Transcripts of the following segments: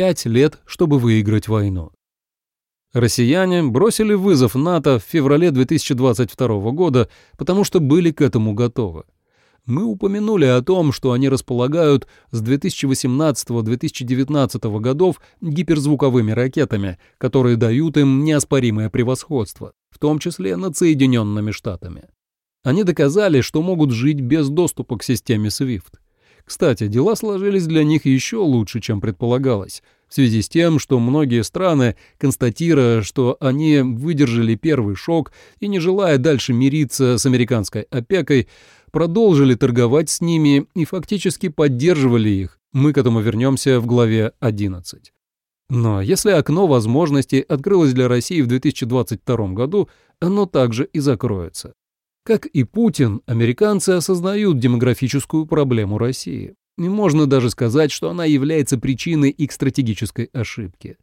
Пять лет, чтобы выиграть войну. Россияне бросили вызов НАТО в феврале 2022 года, потому что были к этому готовы. Мы упомянули о том, что они располагают с 2018-2019 годов гиперзвуковыми ракетами, которые дают им неоспоримое превосходство, в том числе над Соединенными Штатами. Они доказали, что могут жить без доступа к системе SWIFT. Кстати, дела сложились для них еще лучше, чем предполагалось, в связи с тем, что многие страны, констатируя, что они выдержали первый шок и не желая дальше мириться с американской опекой, продолжили торговать с ними и фактически поддерживали их. Мы к этому вернемся в главе 11. Но если окно возможностей открылось для России в 2022 году, оно также и закроется. Как и Путин, американцы осознают демографическую проблему России. И можно даже сказать, что она является причиной их стратегической ошибки.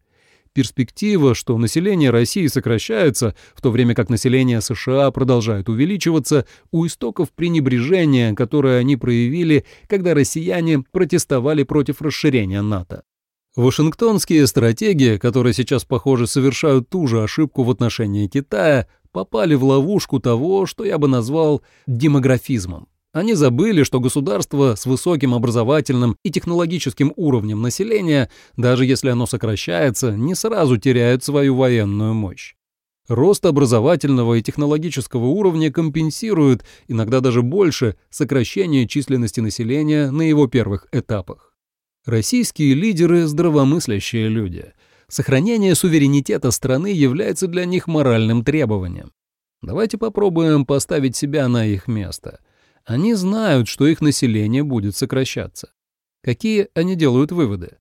Перспектива, что население России сокращается, в то время как население США продолжает увеличиваться, у истоков пренебрежения, которое они проявили, когда россияне протестовали против расширения НАТО. Вашингтонские стратегии, которые сейчас, похоже, совершают ту же ошибку в отношении Китая, попали в ловушку того, что я бы назвал демографизмом. Они забыли, что государство с высоким образовательным и технологическим уровнем населения, даже если оно сокращается, не сразу теряет свою военную мощь. Рост образовательного и технологического уровня компенсирует, иногда даже больше, сокращение численности населения на его первых этапах. Российские лидеры – здравомыслящие люди – Сохранение суверенитета страны является для них моральным требованием. Давайте попробуем поставить себя на их место. Они знают, что их население будет сокращаться. Какие они делают выводы?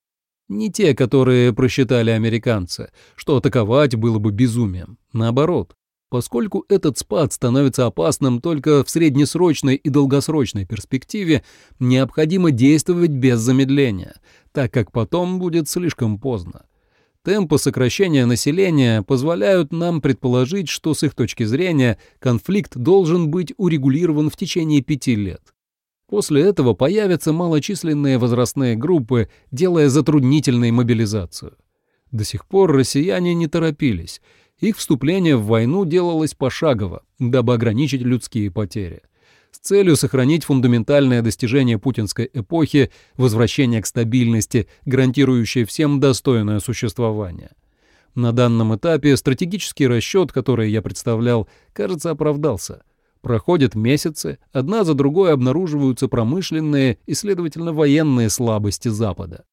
Не те, которые просчитали американцы, что атаковать было бы безумием. Наоборот, поскольку этот спад становится опасным только в среднесрочной и долгосрочной перспективе, необходимо действовать без замедления, так как потом будет слишком поздно. Темпы сокращения населения позволяют нам предположить, что с их точки зрения конфликт должен быть урегулирован в течение пяти лет. После этого появятся малочисленные возрастные группы, делая затруднительной мобилизацию. До сих пор россияне не торопились. Их вступление в войну делалось пошагово, дабы ограничить людские потери с целью сохранить фундаментальное достижение путинской эпохи возвращение к стабильности, гарантирующее всем достойное существование. На данном этапе стратегический расчет, который я представлял, кажется, оправдался. Проходят месяцы, одна за другой обнаруживаются промышленные и, следовательно, военные слабости Запада.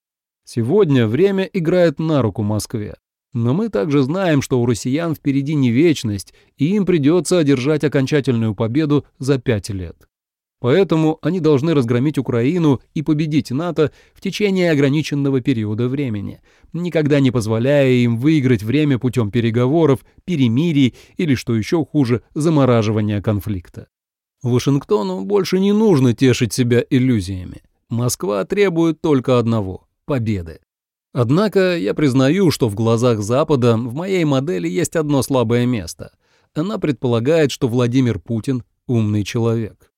Сегодня время играет на руку Москве. Но мы также знаем, что у россиян впереди не вечность, и им придется одержать окончательную победу за пять лет. Поэтому они должны разгромить Украину и победить НАТО в течение ограниченного периода времени, никогда не позволяя им выиграть время путем переговоров, перемирий или, что еще хуже, замораживания конфликта. Вашингтону больше не нужно тешить себя иллюзиями. Москва требует только одного – победы. Однако я признаю, что в глазах Запада в моей модели есть одно слабое место. Она предполагает, что Владимир Путин – умный человек.